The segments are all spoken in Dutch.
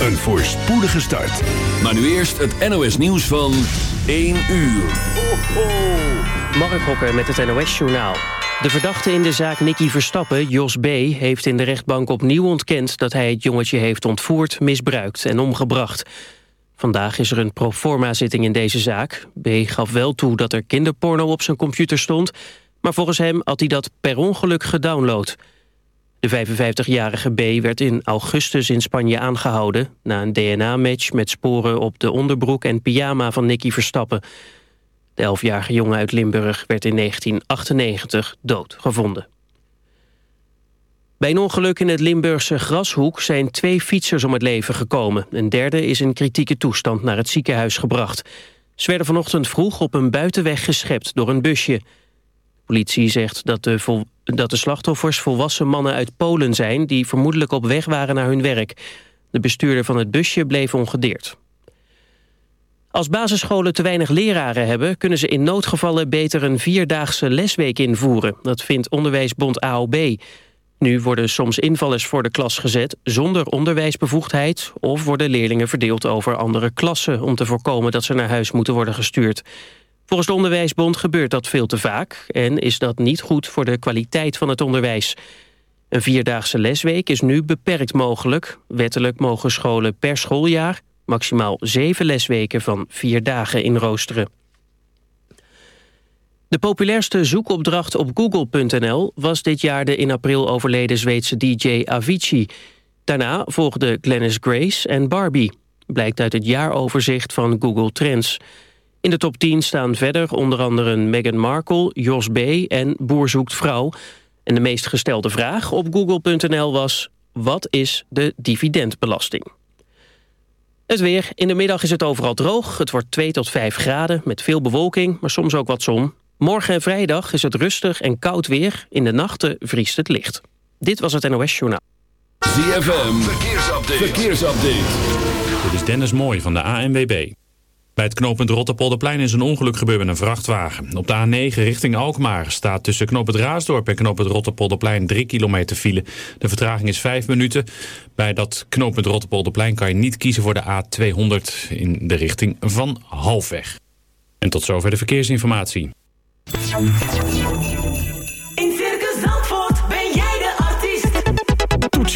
een voorspoedige start. Maar nu eerst het NOS nieuws van 1 uur. Ho, ho. Mark Hokker met het NOS Journaal. De verdachte in de zaak Nicky Verstappen, Jos B., heeft in de rechtbank opnieuw ontkend... dat hij het jongetje heeft ontvoerd, misbruikt en omgebracht. Vandaag is er een proforma-zitting in deze zaak. B. gaf wel toe dat er kinderporno op zijn computer stond... maar volgens hem had hij dat per ongeluk gedownload... De 55-jarige B werd in augustus in Spanje aangehouden... na een DNA-match met sporen op de onderbroek en pyjama van Nicky Verstappen. De 11-jarige jongen uit Limburg werd in 1998 dood gevonden. Bij een ongeluk in het Limburgse Grashoek zijn twee fietsers om het leven gekomen. Een derde is in kritieke toestand naar het ziekenhuis gebracht. Ze werden vanochtend vroeg op een buitenweg geschept door een busje. Politie zegt dat de, dat de slachtoffers volwassen mannen uit Polen zijn... die vermoedelijk op weg waren naar hun werk. De bestuurder van het busje bleef ongedeerd. Als basisscholen te weinig leraren hebben... kunnen ze in noodgevallen beter een vierdaagse lesweek invoeren. Dat vindt onderwijsbond AOB. Nu worden soms invallers voor de klas gezet zonder onderwijsbevoegdheid... of worden leerlingen verdeeld over andere klassen... om te voorkomen dat ze naar huis moeten worden gestuurd. Volgens de Onderwijsbond gebeurt dat veel te vaak... en is dat niet goed voor de kwaliteit van het onderwijs. Een vierdaagse lesweek is nu beperkt mogelijk. Wettelijk mogen scholen per schooljaar maximaal zeven lesweken van vier dagen inroosteren. De populairste zoekopdracht op google.nl was dit jaar de in april overleden Zweedse DJ Avicii. Daarna volgden Glennis Grace en Barbie, blijkt uit het jaaroverzicht van Google Trends. In de top 10 staan verder onder andere Meghan Markle, Jos B. en Boer zoekt vrouw. En de meest gestelde vraag op google.nl was... wat is de dividendbelasting? Het weer. In de middag is het overal droog. Het wordt 2 tot 5 graden met veel bewolking, maar soms ook wat zon. Morgen en vrijdag is het rustig en koud weer. In de nachten vriest het licht. Dit was het NOS Journaal. ZFM. Verkeersupdate. Verkeersupdate. Dit is Dennis Mooij van de ANWB. Bij het knooppunt Rotterpolderplein is een ongeluk gebeurd met een vrachtwagen. Op de A9 richting Alkmaar staat tussen knooppunt Raasdorp en knooppunt Rotterpolderplein 3 kilometer file. De vertraging is 5 minuten. Bij dat knooppunt Rotterpolderplein kan je niet kiezen voor de A200 in de richting van Halfweg. En tot zover de verkeersinformatie.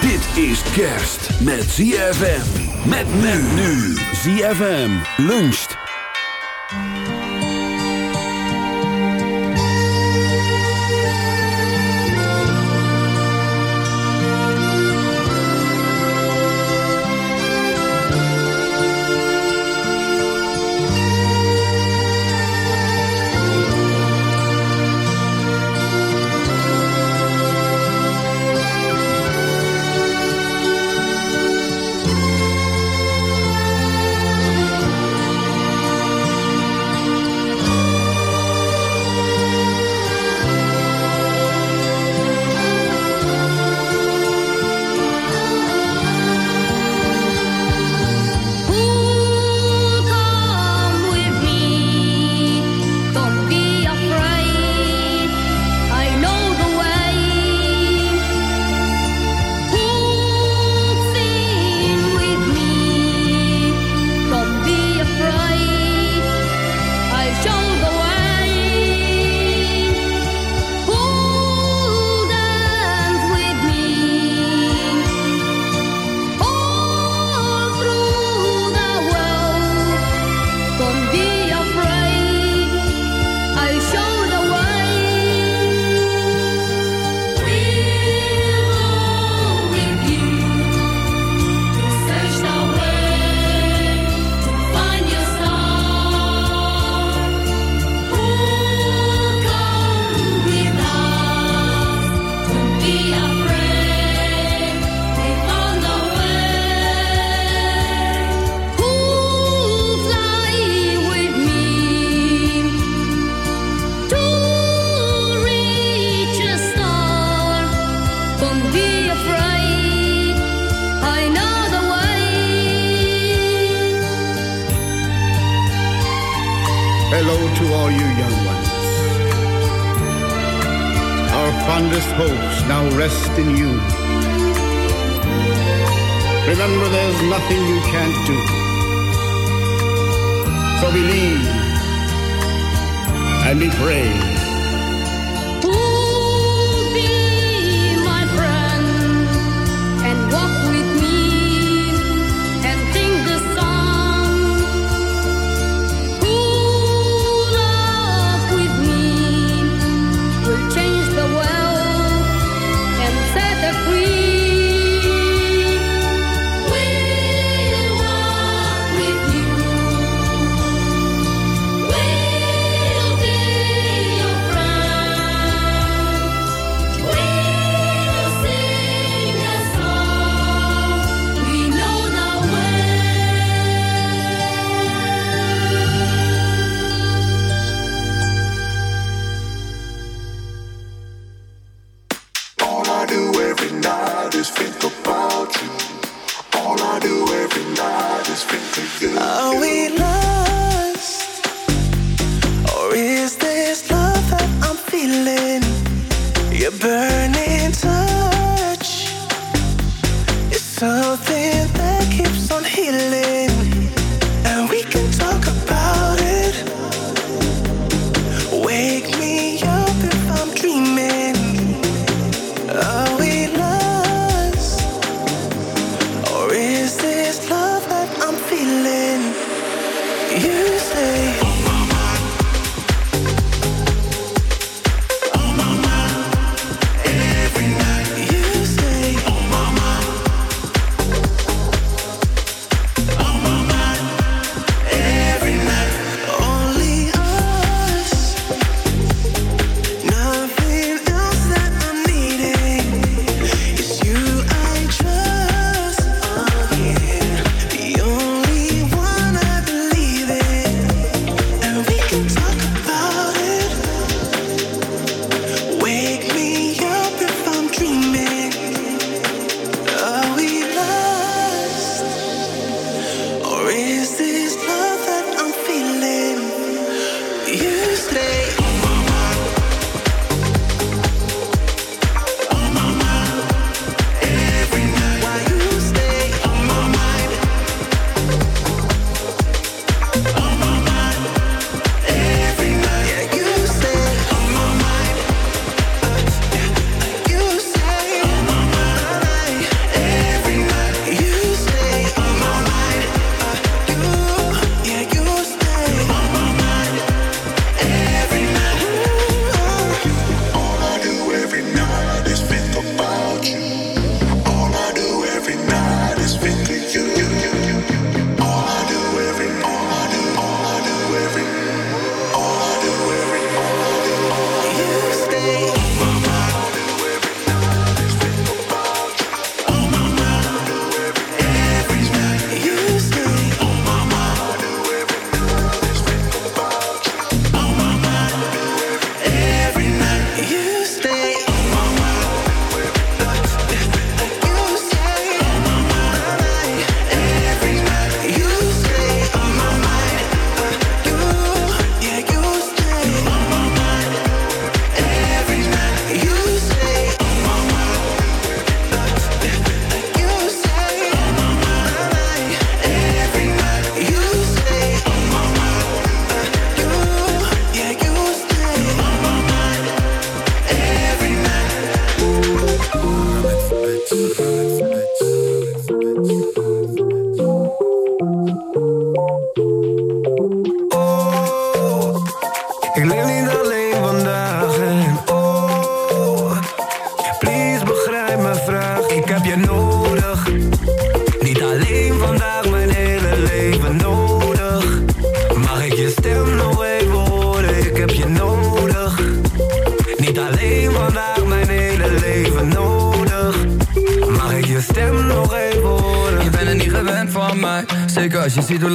Dit is kerst met ZFM. Met men nu. ZFM luncht.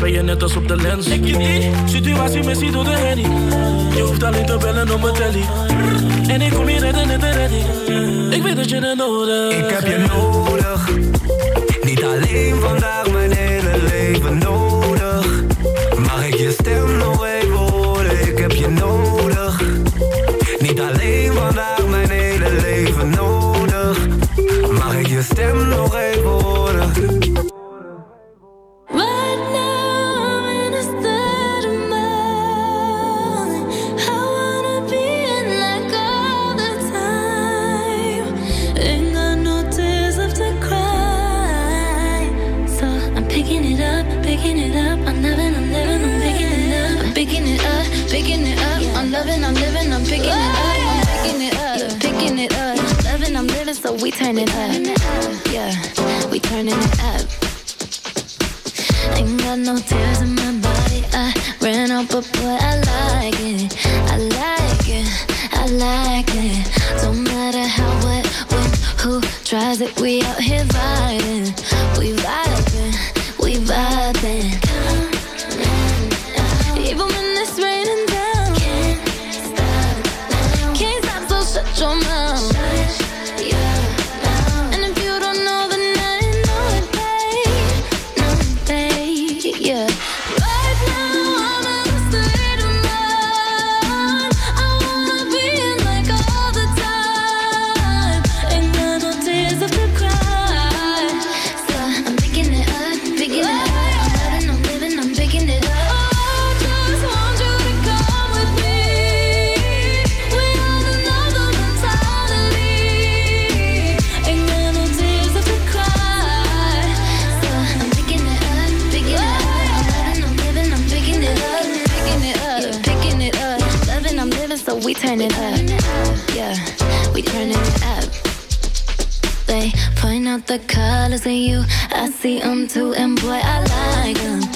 Ben je net als op de lens. Ik je die situatie missie door de henny. Je hoeft alleen te bellen op mijn telly. En ik kom hier redden net de redding. Ik weet dat je het nodig Ik heb je nodig. Niet alleen vandaag, mijn hele leven nodig. Mag ik je stem nog even horen? Ik heb je nodig. Living, so we turn it up. Yeah, we turning it up. Ain't got no tears in my body. I ran out, but boy, I like it. I like it. I like it. Don't matter how, what, when, who tries it. We out here colors in you. I see them too, and boy, I like them.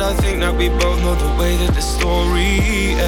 I think that we both know the way that the story ends.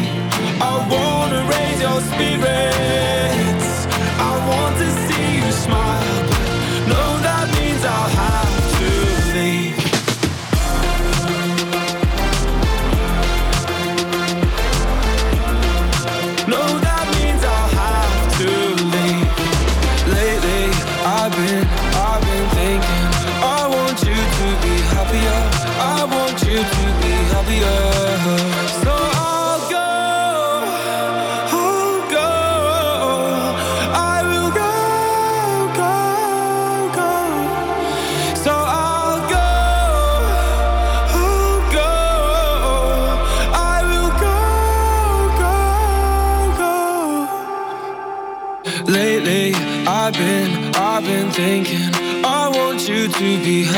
see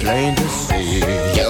Plain to see.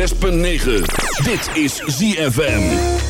106.9. Dit is ZFM.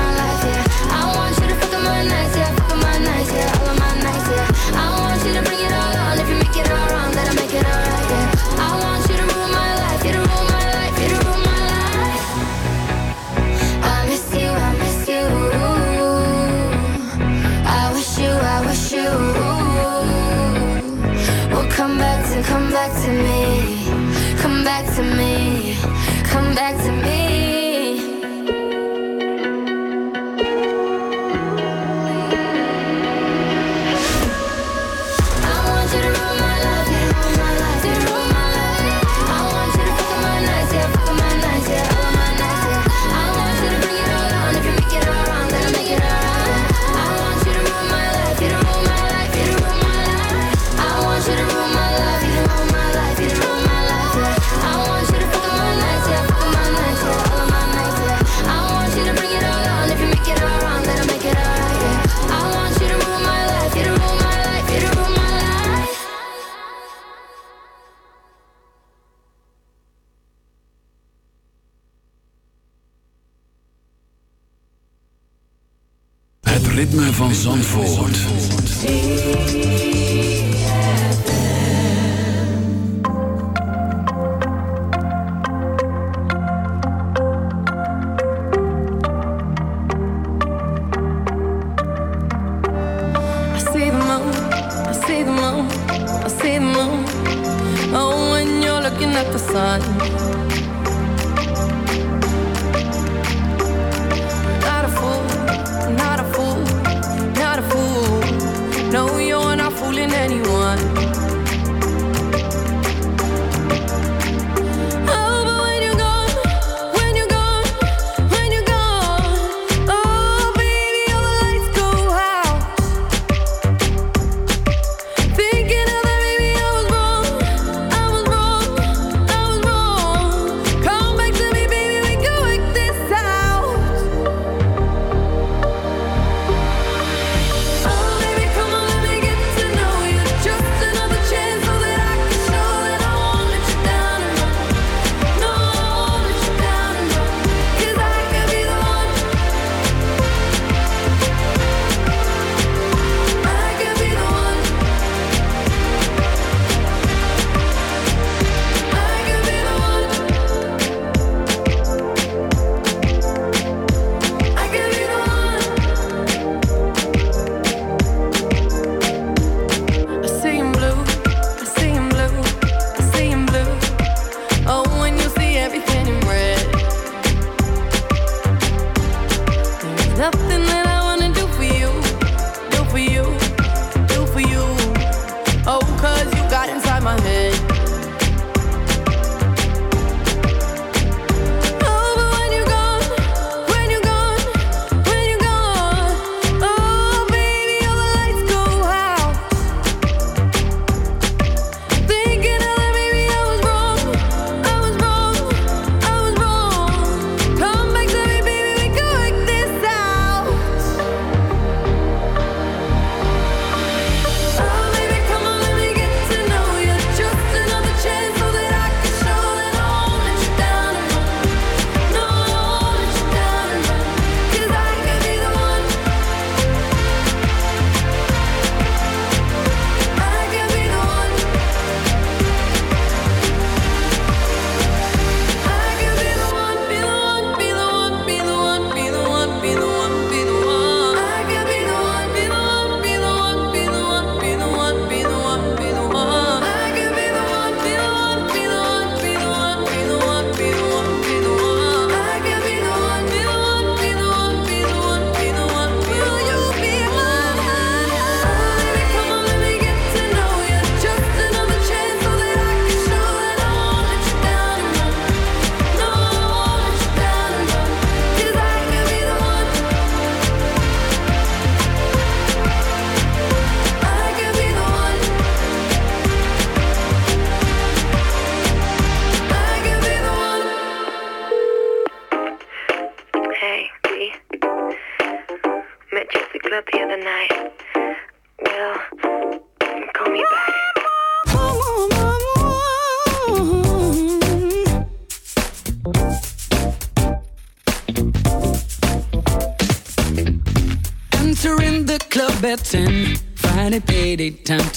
Sun.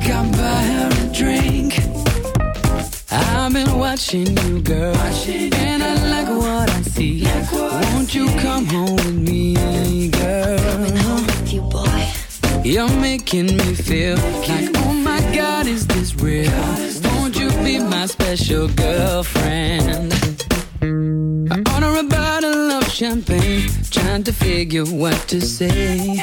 think I'll buy her a drink. I've been watching you, girl, and I like what I see. Won't you come home with me, girl? Coming home with you, boy. You're making me feel like, oh my God, is this real? Won't you be my special girlfriend? I order a bottle of champagne, trying to figure what to say.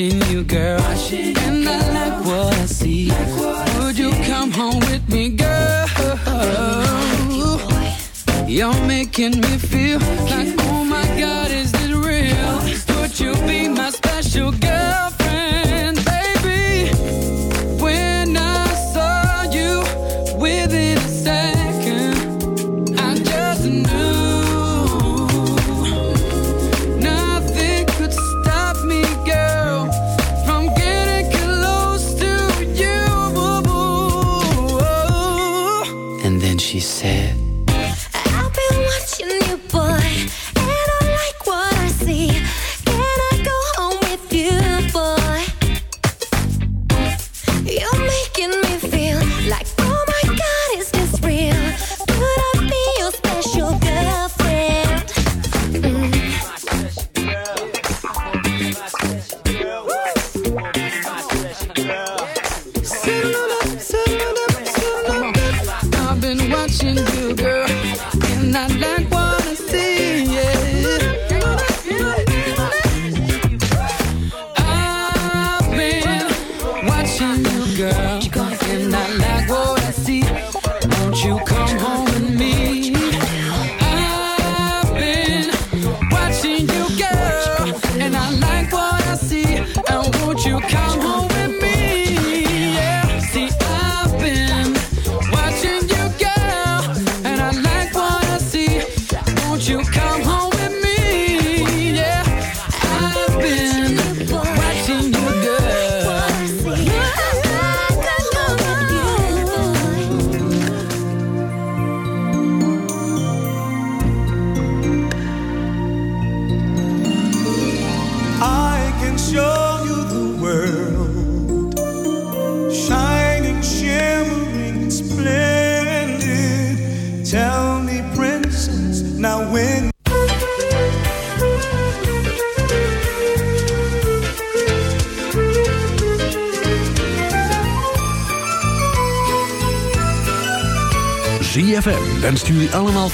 watching you, girl, and I like what I see. Would you come home with me, girl? You're making me feel like, oh my God, is this real? Would you be my special girlfriend,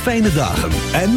fijne dagen en